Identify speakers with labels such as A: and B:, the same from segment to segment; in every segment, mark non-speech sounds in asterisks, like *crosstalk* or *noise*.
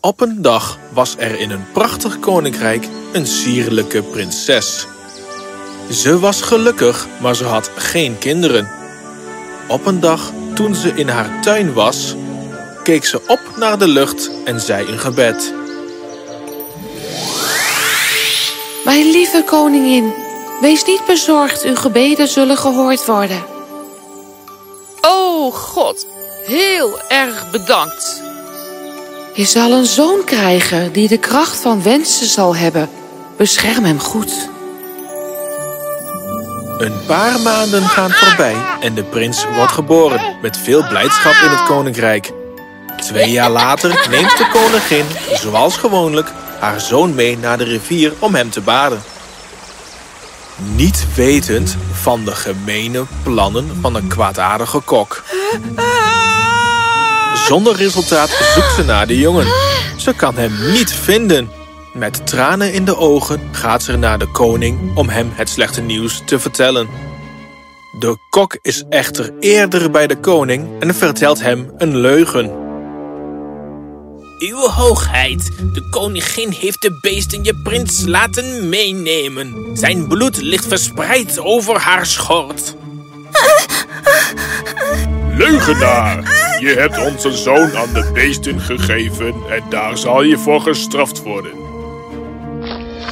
A: Op een dag was er in een prachtig koninkrijk een sierlijke prinses. Ze was gelukkig, maar ze had geen kinderen. Op een dag, toen ze in haar tuin was, keek ze op naar de lucht en zei een gebed.
B: Mijn lieve koningin, wees niet bezorgd, uw gebeden zullen gehoord worden.
C: Oh God, heel erg bedankt.
B: Je zal een zoon krijgen die de kracht van wensen zal hebben. Bescherm hem goed.
A: Een paar maanden gaan voorbij en de prins wordt geboren met veel blijdschap in het koninkrijk. Twee jaar later neemt de koningin, zoals gewoonlijk, haar zoon mee naar de rivier om hem te baden. Niet wetend van de gemene plannen van een kwaadaardige kok. Zonder resultaat zoekt ze naar de jongen. Ze kan hem niet vinden. Met tranen in de ogen gaat ze naar de koning om hem het slechte nieuws te vertellen. De kok is echter eerder bij de koning en vertelt hem een leugen.
D: Uw hoogheid, de koningin heeft de beesten je prins laten meenemen. Zijn bloed ligt verspreid over haar schort.
E: Leugenaar! Je hebt onze zoon aan de beesten gegeven en daar zal je voor gestraft worden.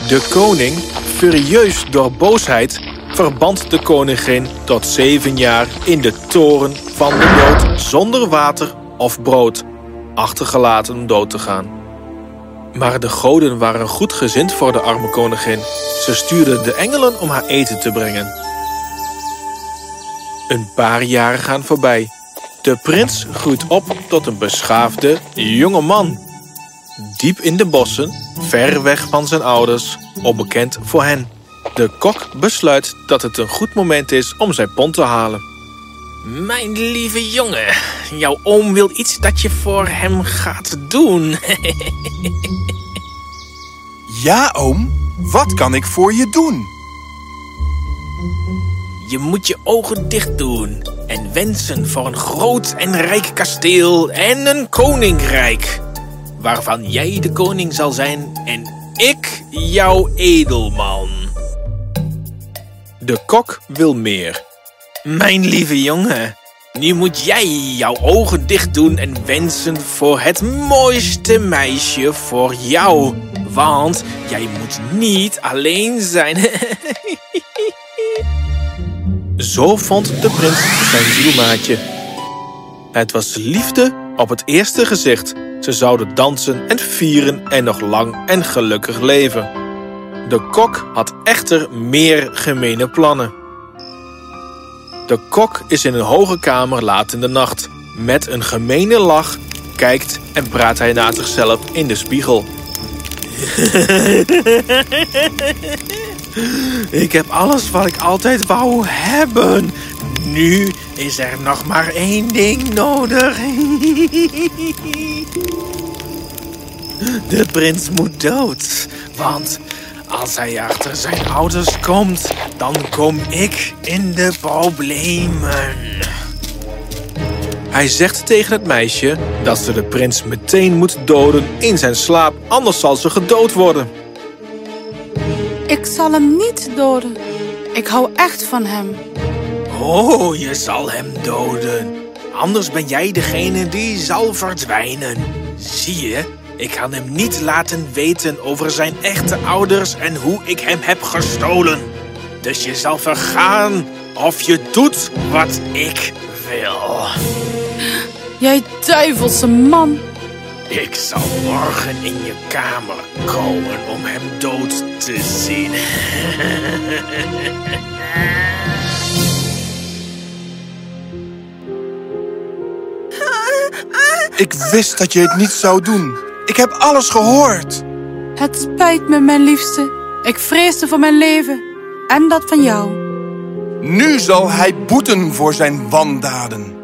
A: De koning, furieus door boosheid, verband de koningin tot zeven jaar in de toren van de dood zonder water of brood, achtergelaten om dood te gaan. Maar de goden waren goed gezind voor de arme koningin. Ze stuurden de engelen om haar eten te brengen. Een paar jaren gaan voorbij. De prins groeit op tot een beschaafde jonge man. Diep in de bossen, ver weg van zijn ouders, onbekend voor hen. De kok besluit dat het een goed moment is om zijn pond te halen.
D: Mijn lieve jongen, jouw oom wil iets dat je voor hem gaat doen. *laughs*
F: Ja, oom. Wat kan ik voor je doen?
D: Je moet je ogen dicht doen en wensen voor een groot en rijk kasteel en een koninkrijk. Waarvan jij de koning zal zijn en ik jouw edelman.
A: De kok wil meer.
D: Mijn lieve jongen, nu moet jij jouw ogen dicht doen en wensen voor het mooiste meisje voor jou. Want jij moet niet alleen zijn. *laughs*
A: Zo vond de prins zijn zielmaatje. Het was liefde op het eerste gezicht. Ze zouden dansen en vieren en nog lang en gelukkig leven. De kok had echter meer gemene plannen. De kok is in een hoge kamer laat in de nacht. Met een gemene lach kijkt en praat hij naar zichzelf in de spiegel. *laughs* Ik heb alles wat ik altijd wou hebben. Nu is er nog maar één ding nodig. *laughs* De prins moet dood. Want als hij achter zijn ouders komt, dan kom ik in de problemen. Hij zegt tegen het meisje dat ze de prins meteen moet doden in zijn slaap, anders zal ze gedood worden.
G: Ik zal hem niet doden. Ik hou echt van hem.
D: Oh, je zal hem doden. Anders ben jij degene die zal verdwijnen. Zie je, ik kan hem niet laten weten over zijn echte ouders en hoe ik hem heb gestolen. Dus je zal vergaan of je doet wat ik wil.
G: Jij duivelse man.
D: Ik zal morgen in je kamer komen om hem dood te zien.
F: Ik wist dat je het niet zou doen. Ik heb alles gehoord.
G: Het spijt me, mijn liefste. Ik vreesde voor mijn leven. En dat van jou.
F: Nu zal hij boeten voor zijn wandaden.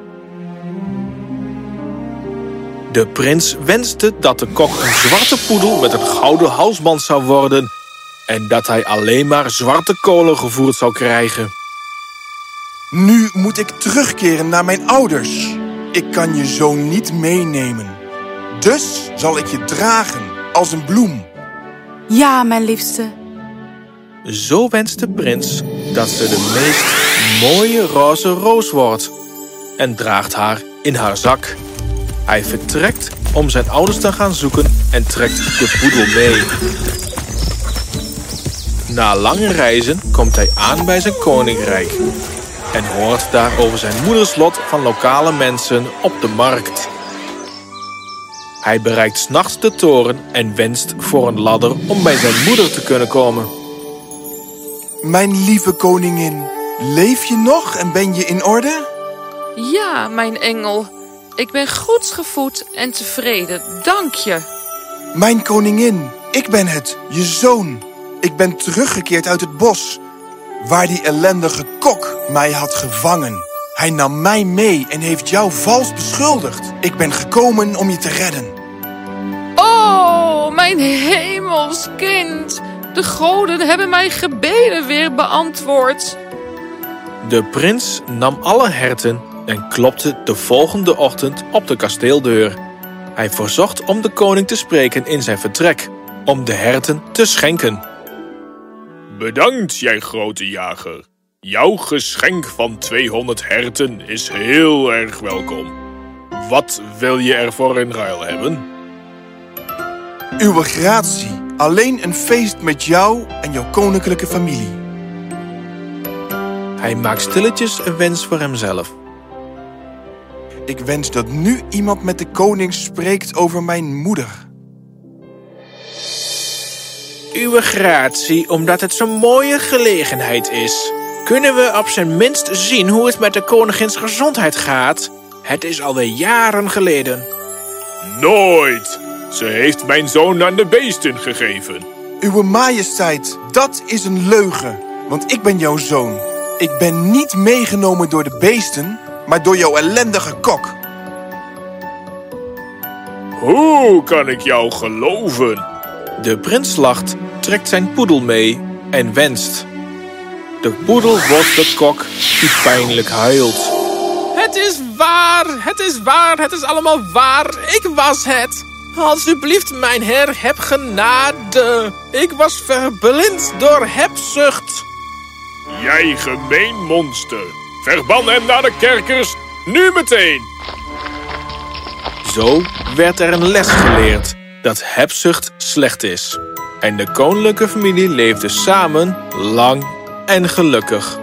A: De prins wenste dat de kok een zwarte poedel met een gouden halsband zou worden en dat hij alleen maar zwarte kolen gevoerd zou krijgen.
F: Nu moet ik terugkeren naar mijn ouders. Ik kan je zoon niet meenemen. Dus zal ik je dragen als een bloem.
G: Ja, mijn liefste.
A: Zo wenst de prins dat ze de meest mooie roze roos wordt en draagt haar in haar zak. Hij vertrekt om zijn ouders te gaan zoeken en trekt de poedel mee. Na lange reizen komt hij aan bij zijn koninkrijk en hoort daar over zijn moederslot van lokale mensen op de markt. Hij bereikt s'nachts de toren en wenst voor een ladder om bij zijn moeder te kunnen komen.
F: Mijn lieve koningin, leef je nog en ben je in orde?
C: Ja, mijn engel. Ik ben goedsgevoed en tevreden, dank je.
F: Mijn koningin, ik ben het, je zoon. Ik ben teruggekeerd uit het bos, waar die ellendige kok mij had gevangen. Hij nam mij mee en heeft jou vals beschuldigd. Ik ben gekomen om je te redden.
C: Oh, mijn hemelskind. De goden hebben mijn gebeden weer beantwoord.
A: De prins nam alle herten en klopte de volgende ochtend op de kasteeldeur. Hij verzocht om de koning te spreken in zijn vertrek, om de herten te schenken.
E: Bedankt, jij grote jager. Jouw geschenk van 200 herten is heel erg welkom. Wat wil je ervoor in ruil hebben?
F: Uwe gratie, alleen een feest met jou en jouw koninklijke familie.
A: Hij maakt stilletjes een wens voor hemzelf.
F: Ik wens dat nu iemand met de koning spreekt over mijn moeder.
D: Uwe gratie, omdat het zo'n mooie gelegenheid is... kunnen we op zijn minst zien hoe het met de koningins gezondheid gaat. Het is alweer jaren geleden.
E: Nooit! Ze heeft mijn zoon aan de beesten gegeven.
F: Uwe majesteit, dat is een leugen, want ik ben jouw zoon. Ik ben niet meegenomen door de beesten, maar door jouw ellendige kok.
E: Hoe kan ik jou geloven?
A: De prins lacht, trekt zijn poedel mee en wenst. De poedel wordt de kok die pijnlijk huilt.
D: Het is waar, het is waar, het is allemaal waar. Ik was het. Alsjeblieft, mijn heer, heb genade. Ik was verblind door hebzucht.
E: Jij gemeen monster. Verban hem naar de kerkers, nu meteen.
A: Zo werd er een les geleerd dat hebzucht slecht is. En de koninklijke familie leefde samen lang en gelukkig.